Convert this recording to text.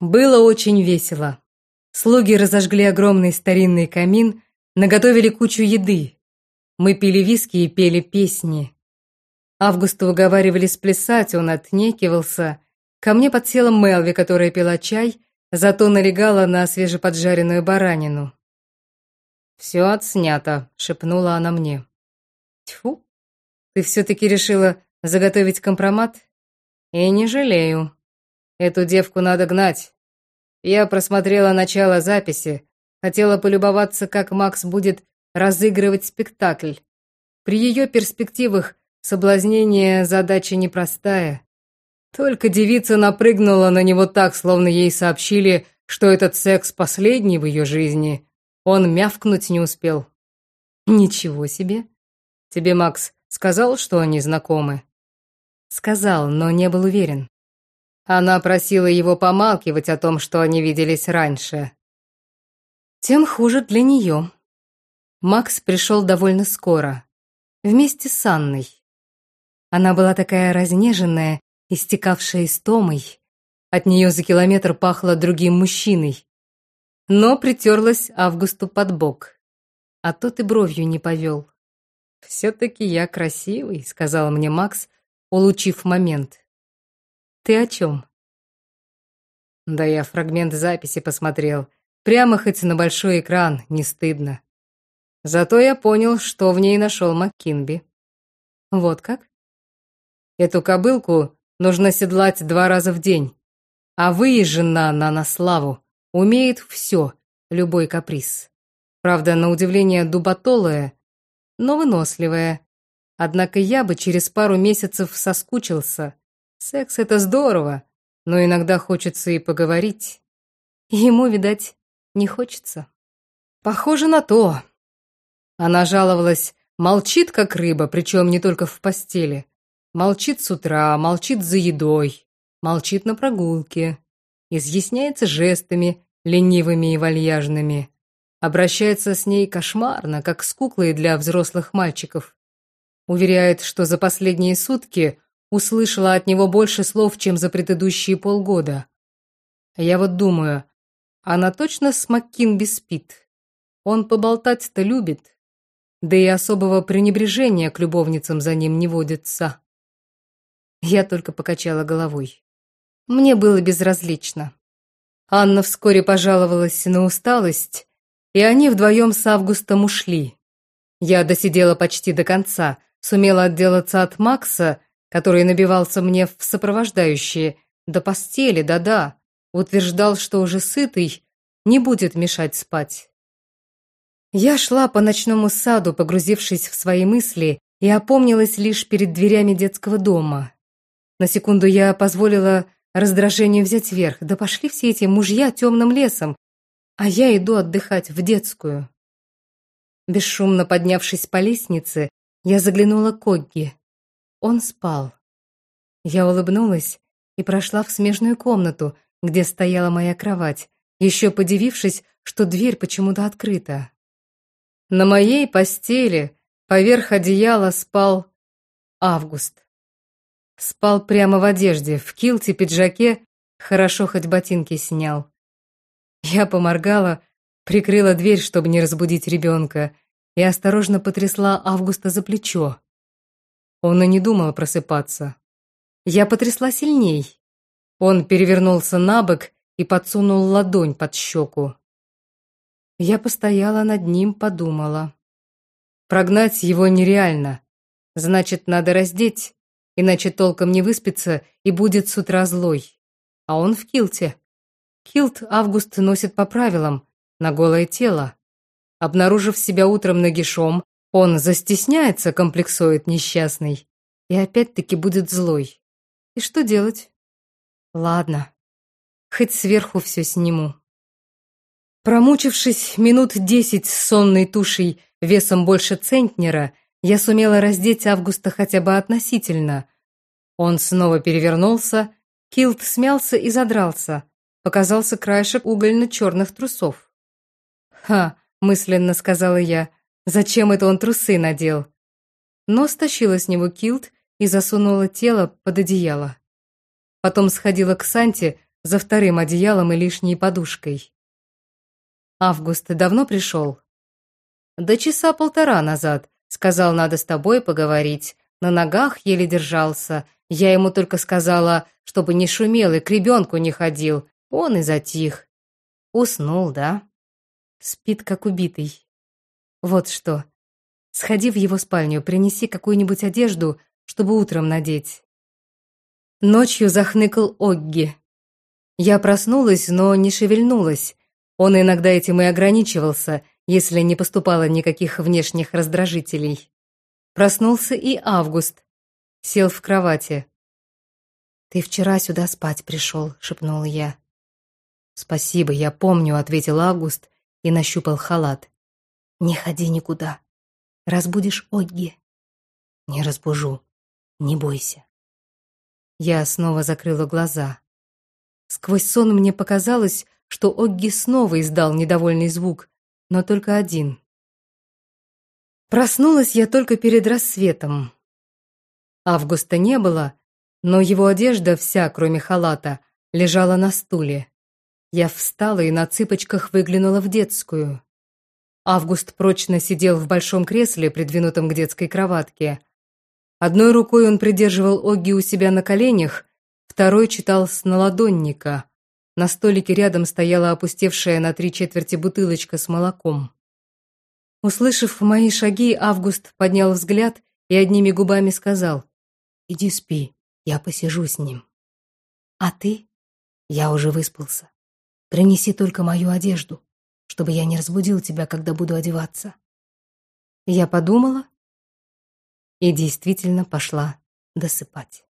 Было очень весело. Слуги разожгли огромный старинный камин, наготовили кучу еды. Мы пили виски и пели песни. Августа уговаривали сплясать, он отнекивался. Ко мне подсела Мелви, которая пила чай, зато налегала на свежеподжаренную баранину. «Все отснято», — шепнула она мне. «Тьфу, ты все-таки решила заготовить компромат?» «И не жалею. Эту девку надо гнать. Я просмотрела начало записи, хотела полюбоваться, как Макс будет разыгрывать спектакль. При ее перспективах соблазнение задача непростая. Только девица напрыгнула на него так, словно ей сообщили, что этот секс последний в ее жизни. Он мявкнуть не успел. Ничего себе. Тебе Макс сказал, что они знакомы? Сказал, но не был уверен. Она просила его помалкивать о том, что они виделись раньше. Тем хуже для нее. Макс пришел довольно скоро. Вместе с Анной. Она была такая разнеженная, истекавшая истомой. От нее за километр пахло другим мужчиной. Но притерлась Августу под бок. А тот и бровью не повел. «Все-таки я красивый», — сказал мне Макс, улучив момент. «Ты о чем?» «Да я фрагмент записи посмотрел. Прямо хоть на большой экран, не стыдно. Зато я понял, что в ней нашел МакКинби». «Вот как?» «Эту кобылку нужно седлать два раза в день. А выезжена она на славу. Умеет все, любой каприз. Правда, на удивление дубатолая, но выносливая. Однако я бы через пару месяцев соскучился. Секс — это здорово, но иногда хочется и поговорить. Ему, видать, не хочется. Похоже на то. Она жаловалась, молчит как рыба, причем не только в постели. Молчит с утра, молчит за едой, молчит на прогулке. Изъясняется жестами, ленивыми и вальяжными. Обращается с ней кошмарно, как с куклой для взрослых мальчиков. Уверяет, что за последние сутки услышала от него больше слов, чем за предыдущие полгода. Я вот думаю, она точно с Маккинби спит? Он поболтать-то любит. Да и особого пренебрежения к любовницам за ним не водится. Я только покачала головой. Мне было безразлично. Анна вскоре пожаловалась на усталость, и они вдвоем с Августом ушли. Я досидела почти до конца, Сумела отделаться от Макса, который набивался мне в сопровождающие, до постели, да-да, утверждал, что уже сытый, не будет мешать спать. Я шла по ночному саду, погрузившись в свои мысли, и опомнилась лишь перед дверями детского дома. На секунду я позволила раздражению взять верх. Да пошли все эти мужья темным лесом, а я иду отдыхать в детскую. Бесшумно поднявшись по лестнице, я заглянула к Огги. Он спал. Я улыбнулась и прошла в смежную комнату, где стояла моя кровать, еще подивившись, что дверь почему-то открыта. На моей постели поверх одеяла спал Август. Спал прямо в одежде, в килте, пиджаке, хорошо хоть ботинки снял. Я поморгала, прикрыла дверь, чтобы не разбудить ребенка, и осторожно потрясла Августа за плечо. Он и не думал просыпаться. Я потрясла сильней. Он перевернулся на бок и подсунул ладонь под щеку. Я постояла над ним, подумала. Прогнать его нереально. Значит, надо раздеть, иначе толком не выспится и будет с утра злой. А он в килте. Килт Август носит по правилам, на голое тело. Обнаружив себя утром нагишом, он застесняется, комплексует несчастный. И опять-таки будет злой. И что делать? Ладно, хоть сверху все сниму. Промучившись минут десять с сонной тушей весом больше центнера, я сумела раздеть Августа хотя бы относительно. Он снова перевернулся, килт смялся и задрался. Показался краешек угольно-черных трусов. Ха, мысленно сказала я. Зачем это он трусы надел? Но стащила с него килт и засунула тело под одеяло. Потом сходила к Санте, за вторым одеялом и лишней подушкой. «Август, давно пришел?» «Да часа полтора назад. Сказал, надо с тобой поговорить. На ногах еле держался. Я ему только сказала, чтобы не шумел и к ребенку не ходил. Он и затих. Уснул, да? Спит, как убитый. Вот что. Сходи в его спальню, принеси какую-нибудь одежду, чтобы утром надеть. Ночью захныкал Огги. Я проснулась, но не шевельнулась. Он иногда этим и ограничивался, если не поступало никаких внешних раздражителей. Проснулся и Август. Сел в кровати. «Ты вчера сюда спать пришел», — шепнул я. «Спасибо, я помню», — ответил Август и нащупал халат. «Не ходи никуда. Разбудишь Огги». «Не разбужу. Не бойся». Я снова закрыла глаза. Сквозь сон мне показалось, что Огги снова издал недовольный звук, но только один. Проснулась я только перед рассветом. Августа не было, но его одежда вся, кроме халата, лежала на стуле. Я встала и на цыпочках выглянула в детскую. Август прочно сидел в большом кресле, придвинутом к детской кроватке. Одной рукой он придерживал Огги у себя на коленях, второй читал с наладонника. На столике рядом стояла опустевшая на три четверти бутылочка с молоком. Услышав мои шаги, Август поднял взгляд и одними губами сказал «Иди спи, я посижу с ним». «А ты?» «Я уже выспался. Принеси только мою одежду, чтобы я не разбудил тебя, когда буду одеваться». Я подумала и действительно пошла досыпать.